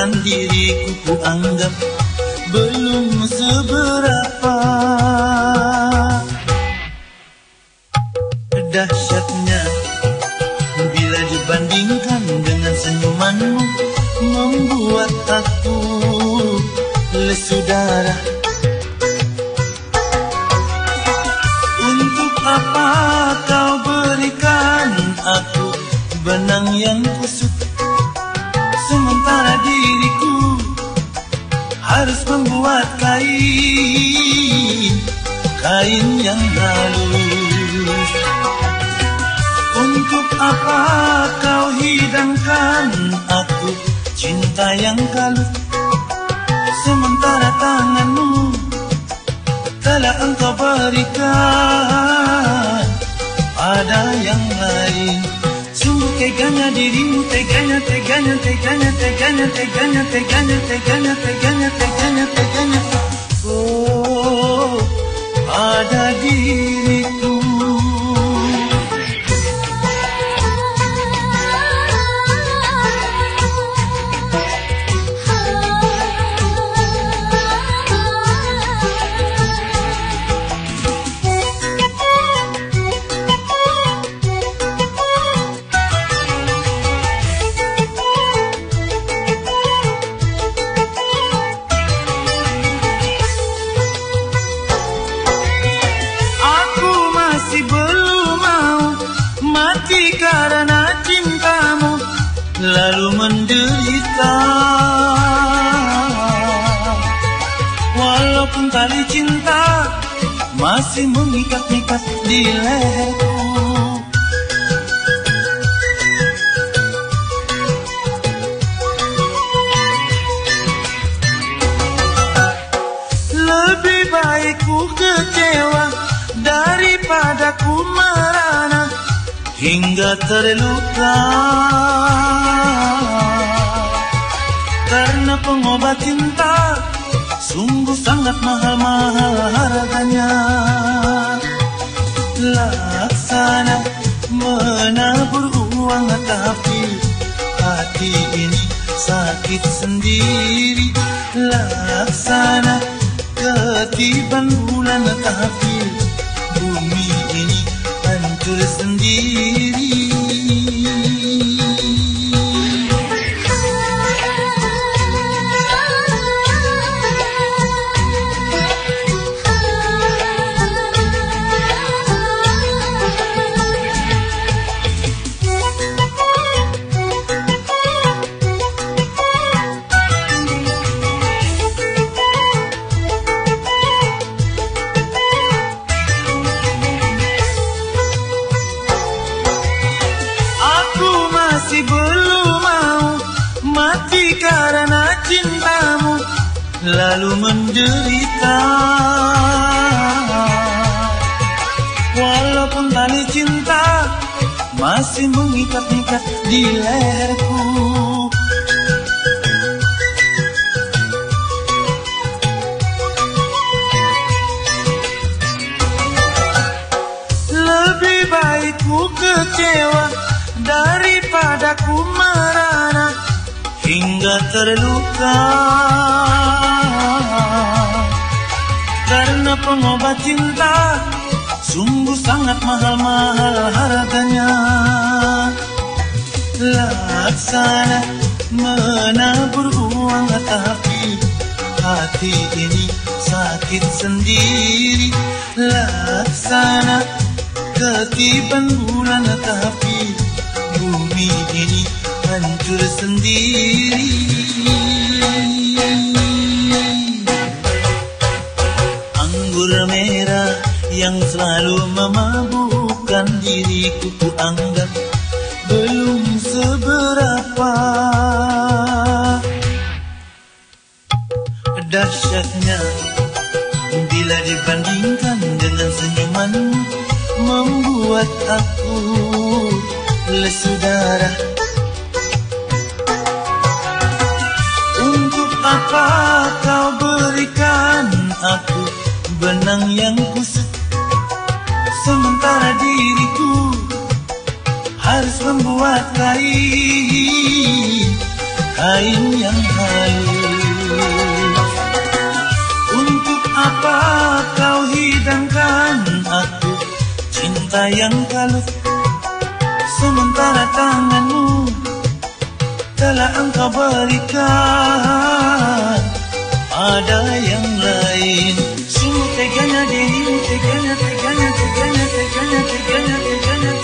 memabukkan diriku ku anggap belum seberapa. Dahsyatnya bila dibandingkan dengan senyumanmu Membuat aku lesu darah yang halus Untuk apa kau hidangkan aku cinta yang kalut Sementara tanganmu telah engkau berikan pada yang lain Sungguh teganya dirimu, teganya, teganya, teganya, teganya, teganya, teganya, teganya, teganya, teganya, teganya Oh, ada di menderita. Walaupun tali cinta masih mengikat-ikat di leherku Lebih baik ku kecewa daripada ku merana hingga terluka pengobat cinta. Sungguh sangat mahal-mahal harganya. Laksana menabur uang tapi hati ini sakit sendiri. Laksana ketiban bulan tapi bumi ini hancur sendiri lalu menderita. Walaupun tali cinta masih mengikat-ikat di leherku. Lebih baik ku kecewa daripada ku merana hingga terluka pengobat cinta sungguh sangat mahal-mahal harganya. Laksana menabur uang tapi hati ini sakit sendiri. Laksana ketiban bulan tapi bumi ini hancur sendiri yang selalu memabukkan diriku ku anggap belum seberapa. Dahsyatnya bila dibandingkan dengan senyumanmu Membuat aku lesu darah. Untuk apa kau berikan aku benang yang kusut Sementara diriku harus membuat kain Kain yang halus Untuk apa kau hidangkan aku Cinta yang kalut Sementara tanganmu Telah engkau berikan Ada yang lain te gana, te gana, te te te te te te gana, te gana, te gana, te gana, te gana, te gana,